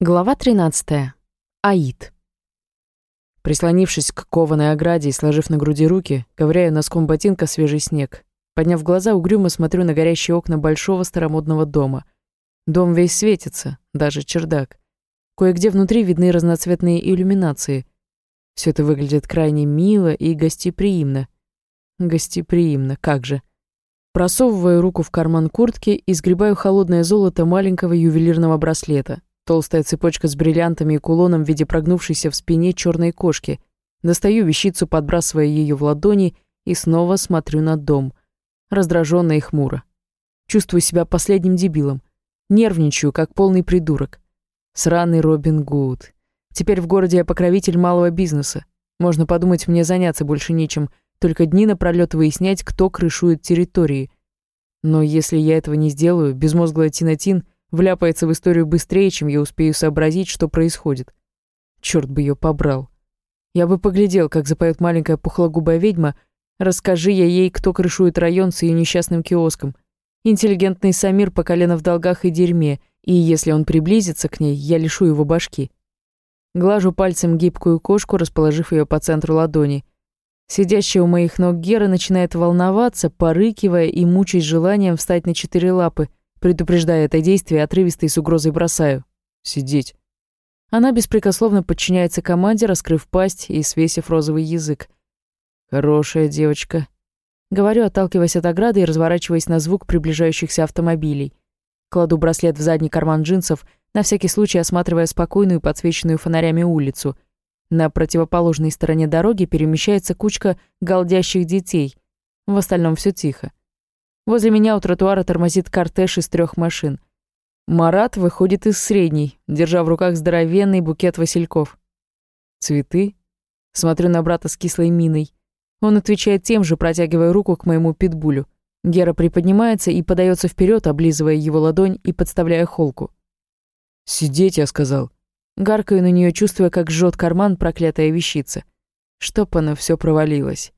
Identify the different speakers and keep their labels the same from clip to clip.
Speaker 1: Глава 13. Аид. Прислонившись к кованой ограде и сложив на груди руки, ковыряю носком ботинка свежий снег. Подняв глаза, угрюмо смотрю на горящие окна большого старомодного дома. Дом весь светится, даже чердак. Кое-где внутри видны разноцветные иллюминации. Все это выглядит крайне мило и гостеприимно. Гостеприимно, как же. Просовываю руку в карман куртки и сгребаю холодное золото маленького ювелирного браслета. Толстая цепочка с бриллиантами и кулоном в виде прогнувшейся в спине черной кошки. Достаю вещицу, подбрасывая ее в ладони, и снова смотрю на дом. Раздраженно и хмуро. Чувствую себя последним дебилом. Нервничаю, как полный придурок. Сраный Робин Гуд. Теперь в городе я покровитель малого бизнеса. Можно подумать, мне заняться больше нечем, только дни напролёт выяснять, кто крышует территории. Но если я этого не сделаю, безмозглая Тинатин — вляпается в историю быстрее, чем я успею сообразить, что происходит. Черт бы ее побрал. Я бы поглядел, как запоет маленькая пухлогубая ведьма, расскажи я ей, кто крышует район с ее несчастным киоском. Интеллигентный Самир по колено в долгах и дерьме, и если он приблизится к ней, я лишу его башки. Глажу пальцем гибкую кошку, расположив ее по центру ладони. Сидящая у моих ног Гера начинает волноваться, порыкивая и мучаясь желанием встать на четыре лапы — Предупреждая это действие, отрывисто и с угрозой бросаю. «Сидеть». Она беспрекословно подчиняется команде, раскрыв пасть и свесив розовый язык. «Хорошая девочка». Говорю, отталкиваясь от ограды и разворачиваясь на звук приближающихся автомобилей. Кладу браслет в задний карман джинсов, на всякий случай осматривая спокойную, подсвеченную фонарями улицу. На противоположной стороне дороги перемещается кучка галдящих детей. В остальном все тихо. Возле меня у тротуара тормозит кортеж из трех машин. Марат выходит из средней, держа в руках здоровенный букет васильков. «Цветы?» Смотрю на брата с кислой миной. Он отвечает тем же, протягивая руку к моему питбулю. Гера приподнимается и подается вперед, облизывая его ладонь и подставляя холку. «Сидеть», — я сказал. Гаркаю на нее, чувствуя, как жжет карман проклятая вещица. Чтоб она все провалилась.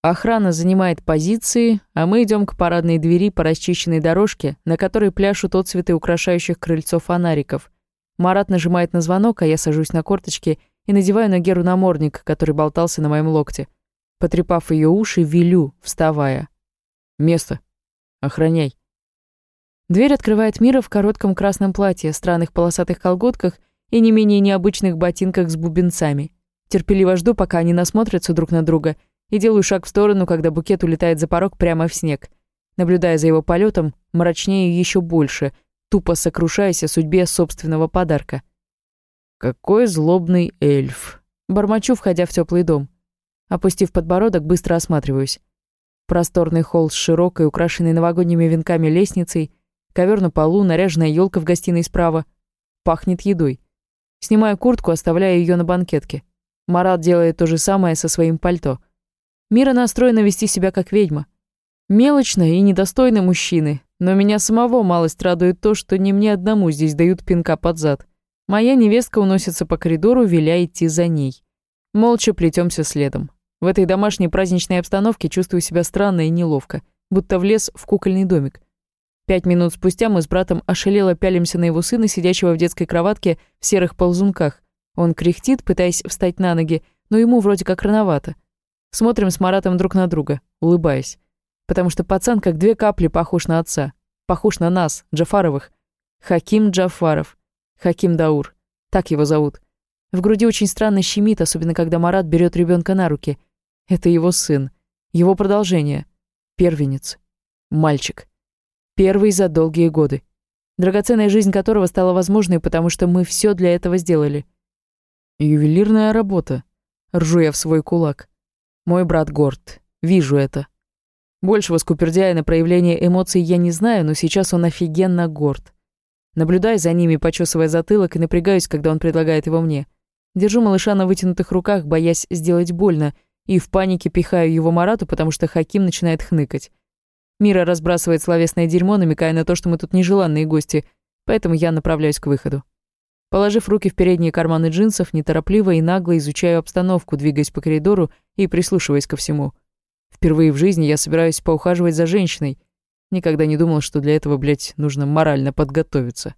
Speaker 1: Охрана занимает позиции, а мы идем к парадной двери по расчищенной дорожке, на которой пляшут отцветы украшающих крыльцо фонариков. Марат нажимает на звонок, а я сажусь на корточки и надеваю на Геру намордник, который болтался на моем локте. Потрепав ее уши, велю, вставая. «Место. Охраняй». Дверь открывает Мира в коротком красном платье, странных полосатых колготках и не менее необычных ботинках с бубенцами. Терпеливо жду, пока они насмотрятся друг на друга — и делаю шаг в сторону, когда букет улетает за порог прямо в снег. Наблюдая за его полетом, мрачнее еще больше, тупо сокрушаясь о судьбе собственного подарка. «Какой злобный эльф!» Бормочу, входя в теплый дом. Опустив подбородок, быстро осматриваюсь. Просторный холл с широкой, украшенной новогодними венками лестницей, ковер на полу, наряженная елка в гостиной справа. Пахнет едой. Снимаю куртку, оставляя ее на банкетке. Марат делает то же самое со своим пальто. Мира настроена вести себя как ведьма. Мелочно и недостойно мужчины, но меня самого малость радует то, что не мне одному здесь дают пинка под зад. Моя невестка уносится по коридору, веля идти за ней. Молча плетемся следом. В этой домашней праздничной обстановке чувствую себя странно и неловко, будто влез в кукольный домик. Пять минут спустя мы с братом ошалело пялимся на его сына, сидящего в детской кроватке в серых ползунках. Он кряхтит, пытаясь встать на ноги, но ему вроде как рановато. Смотрим с Маратом друг на друга, улыбаясь. Потому что пацан как две капли похож на отца. Похож на нас, Джафаровых. Хаким Джафаров. Хаким Даур. Так его зовут. В груди очень странно щемит, особенно когда Марат берет ребенка на руки. Это его сын. Его продолжение. Первенец. Мальчик. Первый за долгие годы. Драгоценная жизнь которого стала возможной, потому что мы все для этого сделали. Ювелирная работа. Ржу я в свой кулак. Мой брат горд. Вижу это. Большего скупердяя на проявление эмоций я не знаю, но сейчас он офигенно горд. Наблюдаю за ними, почесывая затылок, и напрягаюсь, когда он предлагает его мне. Держу малыша на вытянутых руках, боясь сделать больно, и в панике пихаю его Марату, потому что Хаким начинает хныкать. Мира разбрасывает словесное дерьмо, намекая на то, что мы тут нежеланные гости, поэтому я направляюсь к выходу. Положив руки в передние карманы джинсов, неторопливо и нагло изучаю обстановку, двигаясь по коридору и прислушиваясь ко всему. Впервые в жизни я собираюсь поухаживать за женщиной. Никогда не думал, что для этого, блядь, нужно морально подготовиться.